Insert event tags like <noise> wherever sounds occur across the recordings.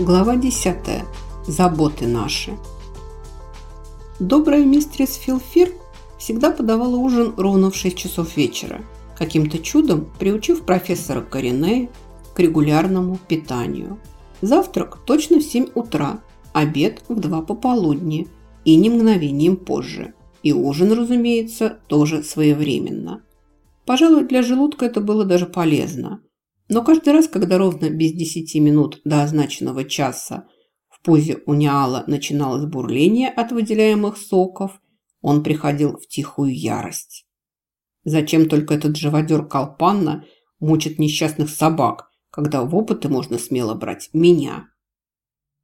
Глава 10. Заботы наши. Добрая мистерис Филфир всегда подавала ужин ровно в 6 часов вечера, каким-то чудом приучив профессора Коренея к регулярному питанию. Завтрак точно в 7 утра, обед в 2 пополудни и не мгновением позже. И ужин, разумеется, тоже своевременно. Пожалуй, для желудка это было даже полезно – но каждый раз, когда ровно без десяти минут до означенного часа в позе униала начиналось бурление от выделяемых соков, он приходил в тихую ярость. Зачем только этот живодер Колпанна мучит несчастных собак, когда в опыты можно смело брать меня?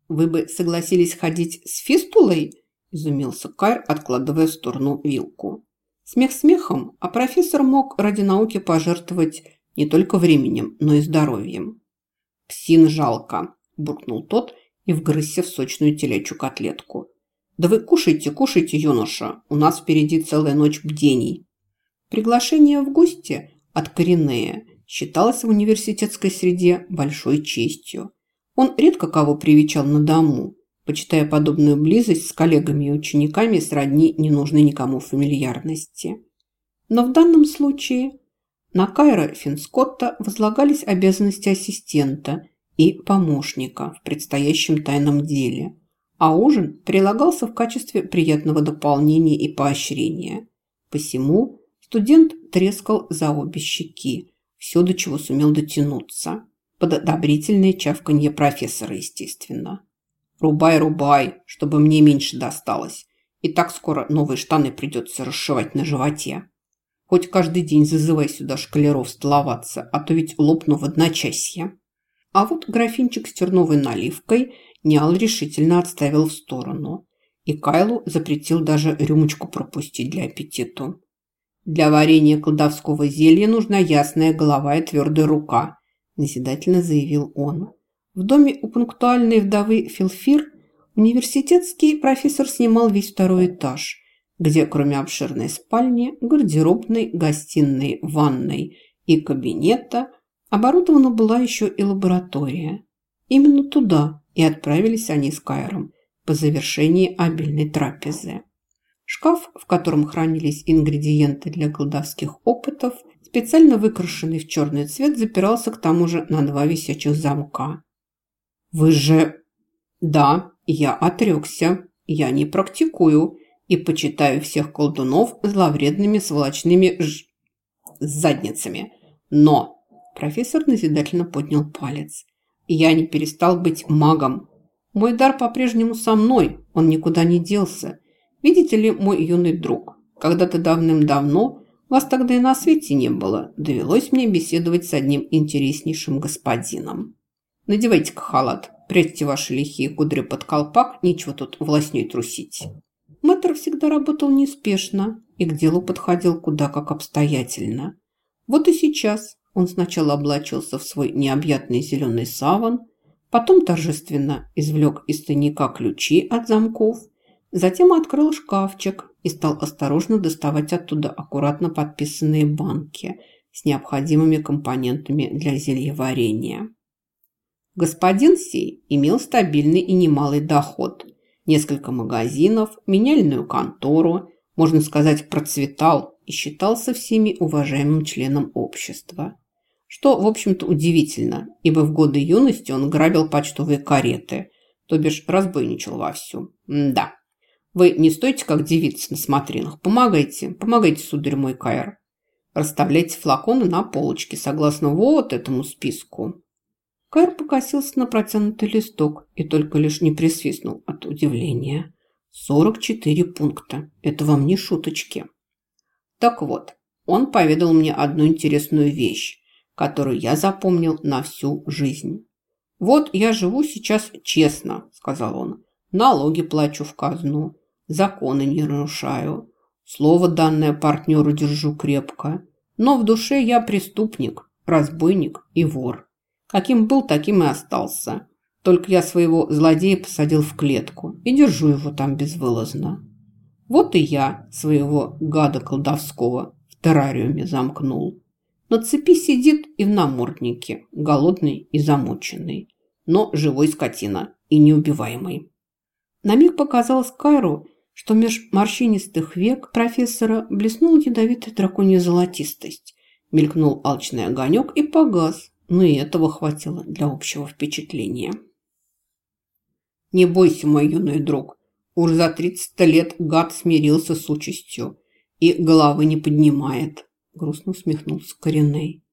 «Вы бы согласились ходить с фистулой?» – изумился Кайр, откладывая в сторону вилку. Смех смехом, а профессор мог ради науки пожертвовать не только временем, но и здоровьем. «Псин жалко», – буркнул тот и вгрызся в сочную телячью котлетку. «Да вы кушайте, кушайте, юноша, у нас впереди целая ночь бдений». Приглашение в гости от Коренея считалось в университетской среде большой честью. Он редко кого привечал на дому, почитая подобную близость с коллегами и учениками сродни ненужной никому фамильярности. Но в данном случае на Кайра Финскотта возлагались обязанности ассистента и помощника в предстоящем тайном деле, а ужин прилагался в качестве приятного дополнения и поощрения. Посему студент трескал за обе щеки, все, до чего сумел дотянуться. Под одобрительное чавканье профессора, естественно. «Рубай, рубай, чтобы мне меньше досталось. И так скоро новые штаны придется расшивать на животе». Хоть каждый день зазывай сюда шкалеров столоваться, а то ведь лопну в одночасье. А вот графинчик с терновой наливкой Ниал решительно отставил в сторону. И Кайлу запретил даже рюмочку пропустить для аппетиту. «Для варенья колдовского зелья нужна ясная голова и твердая рука», назидательно заявил он. В доме у пунктуальной вдовы Филфир университетский профессор снимал весь второй этаж – где кроме обширной спальни, гардеробной, гостиной, ванной и кабинета оборудована была еще и лаборатория. Именно туда и отправились они с Кайром по завершении обильной трапезы. Шкаф, в котором хранились ингредиенты для колдовских опытов, специально выкрашенный в черный цвет, запирался к тому же на два висячих замка. «Вы же...» «Да, я отрекся. Я не практикую и почитаю всех колдунов зловредными сволочными ж... задницами. Но профессор назидательно поднял палец. Я не перестал быть магом. Мой дар по-прежнему со мной, он никуда не делся. Видите ли, мой юный друг, когда-то давным-давно, вас тогда и на свете не было, довелось мне беседовать с одним интереснейшим господином. Надевайте-ка халат, прячьте ваши лихие кудри под колпак, нечего тут властней трусить. Мэтр всегда работал неспешно и к делу подходил куда как обстоятельно. Вот и сейчас он сначала облачился в свой необъятный зеленый саван, потом торжественно извлек из тайника ключи от замков, затем открыл шкафчик и стал осторожно доставать оттуда аккуратно подписанные банки с необходимыми компонентами для зельеварения. Господин сей имел стабильный и немалый доход – несколько магазинов, меняльную контору, можно сказать, процветал и считался всеми уважаемым членом общества. Что, в общем-то, удивительно, ибо в годы юности он грабил почтовые кареты, то бишь разбойничал вовсю. М да. Вы не стоите, как девица на смотринах. Помогайте, помогайте, сударь мой Кайр. Расставляйте флаконы на полочке согласно вот этому списку. Кайр покосился на протянутый листок и только лишь не присвистнул от удивления. Сорок четыре пункта. Это вам не шуточки. Так вот, он поведал мне одну интересную вещь, которую я запомнил на всю жизнь. «Вот я живу сейчас честно», – сказал он. «Налоги плачу в казну, законы не нарушаю, слово данное партнеру держу крепко, но в душе я преступник, разбойник и вор». Каким был, таким и остался. Только я своего злодея посадил в клетку и держу его там безвылазно. Вот и я своего гада колдовского в террариуме замкнул. На цепи сидит и в наморднике, голодный и замученный. но живой скотина и неубиваемый. На миг показалось Кайру, что меж морщинистых век профессора блеснула ядовитая драконья золотистость. Мелькнул алчный огонек и погас, но и этого хватило для общего впечатления. «Не бойся, мой юный друг, уж за тридцать лет гад смирился с участью и головы не поднимает», грустно усмехнулся Кореней.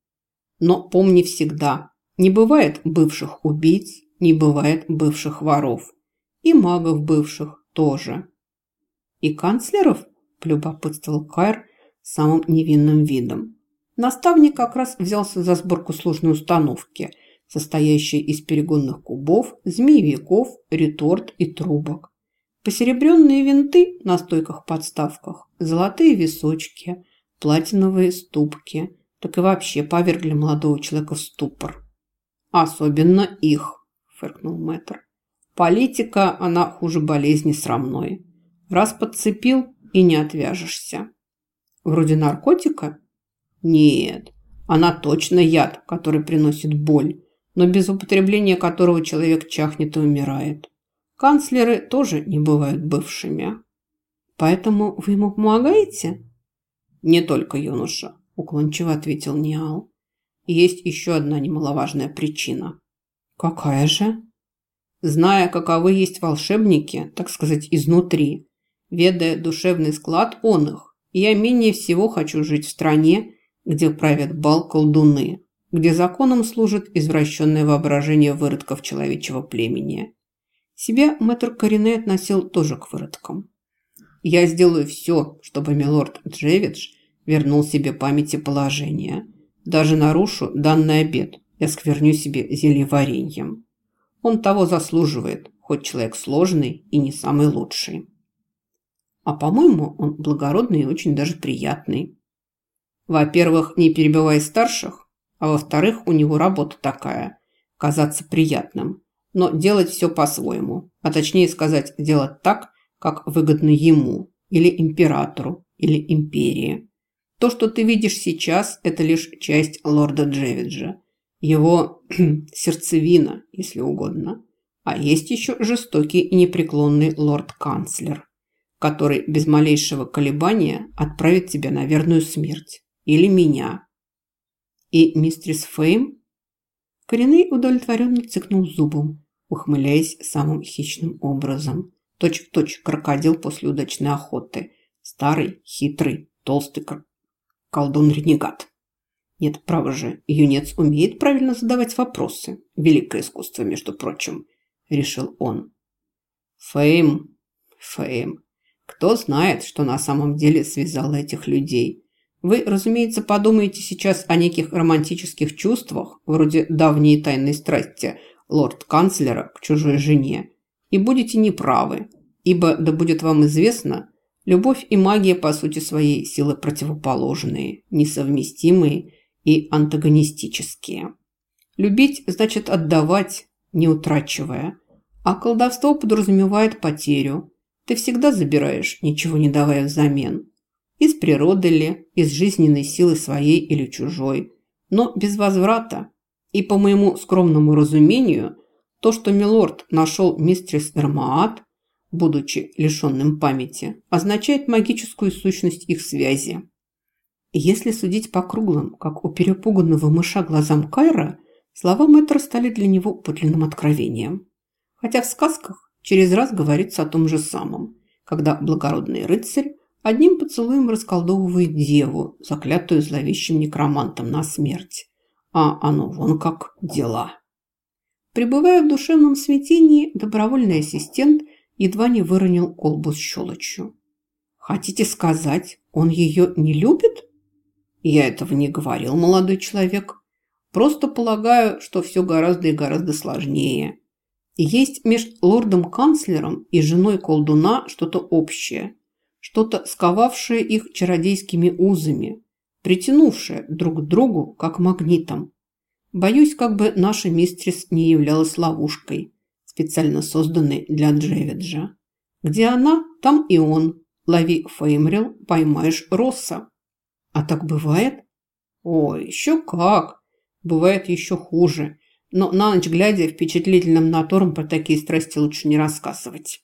«Но помни всегда, не бывает бывших убийц, не бывает бывших воров. И магов бывших тоже. И канцлеров, полюбопытствовал Кайр самым невинным видом. Наставник как раз взялся за сборку сложной установки, состоящей из перегонных кубов, змеевиков, реторт и трубок. Посеребренные винты на стойках-подставках, золотые височки, платиновые ступки, так и вообще повергли молодого человека в ступор. «Особенно их», – фыркнул мэтр. «Политика, она хуже болезни срамной. Раз подцепил и не отвяжешься». «Вроде наркотика?» «Нет, она точно яд, который приносит боль, но без употребления которого человек чахнет и умирает. Канцлеры тоже не бывают бывшими». «Поэтому вы ему помогаете?» «Не только юноша», – уклончиво ответил Ниал есть еще одна немаловажная причина. Какая же? Зная, каковы есть волшебники, так сказать, изнутри, ведая душевный склад он их, я менее всего хочу жить в стране, где правят бал колдуны, где законом служит извращенное воображение выродков человечего племени. Себя мэтр Корене относил тоже к выродкам. Я сделаю все, чтобы милорд Джевидж вернул себе память и положение – даже нарушу данный обед и оскверню себе зелье вареньем. Он того заслуживает, хоть человек сложный и не самый лучший. А по-моему, он благородный и очень даже приятный. Во-первых, не перебивая старших, а во-вторых, у него работа такая – казаться приятным, но делать все по-своему, а точнее сказать, делать так, как выгодно ему, или императору, или империи. То, что ты видишь сейчас, это лишь часть лорда Джевиджа. Его <clears throat> сердцевина, если угодно. А есть еще жестокий и непреклонный лорд-канцлер, который без малейшего колебания отправит тебя на верную смерть. Или меня. И мистерис Фейм? Коренный удовлетворенно цыкнул зубом, ухмыляясь самым хищным образом. Точь-в-точь точь крокодил после удачной охоты. Старый, хитрый, толстый колдун-ренегат. Нет, право же, юнец умеет правильно задавать вопросы. Великое искусство, между прочим, решил он. Фейм, Фейм. Кто знает, что на самом деле связало этих людей? Вы, разумеется, подумаете сейчас о неких романтических чувствах, вроде давней тайной страсти лорд-канцлера к чужой жене, и будете неправы, ибо, да будет вам известно, Любовь и магия, по сути своей, силы противоположные, несовместимые и антагонистические. Любить значит отдавать, не утрачивая, а колдовство подразумевает потерю. Ты всегда забираешь, ничего не давая взамен. Из природы ли, из жизненной силы своей или чужой, но без возврата. И по моему скромному разумению, то, что Милорд нашел мистерс Эрмаат, будучи лишенным памяти, означает магическую сущность их связи. Если судить по круглым, как у перепуганного мыша глазам Кайра, слова мэтра стали для него подлинным откровением. Хотя в сказках через раз говорится о том же самом, когда благородный рыцарь одним поцелуем расколдовывает деву, заклятую зловещим некромантом на смерть. А оно вон как дела. Пребывая в душевном смятении, добровольный ассистент – едва не выронил колбу с щелочью. «Хотите сказать, он ее не любит?» «Я этого не говорил, молодой человек. Просто полагаю, что все гораздо и гораздо сложнее. Есть между лордом-канцлером и женой колдуна что-то общее, что-то сковавшее их чародейскими узами, притянувшее друг к другу как магнитом. Боюсь, как бы наша мистрис не являлась ловушкой» специально созданный для Джевиджа. Где она, там и он. Лови Феймрил, поймаешь Росса. А так бывает? Ой, еще как. Бывает еще хуже. Но на ночь глядя впечатлительным натором про такие страсти лучше не рассказывать.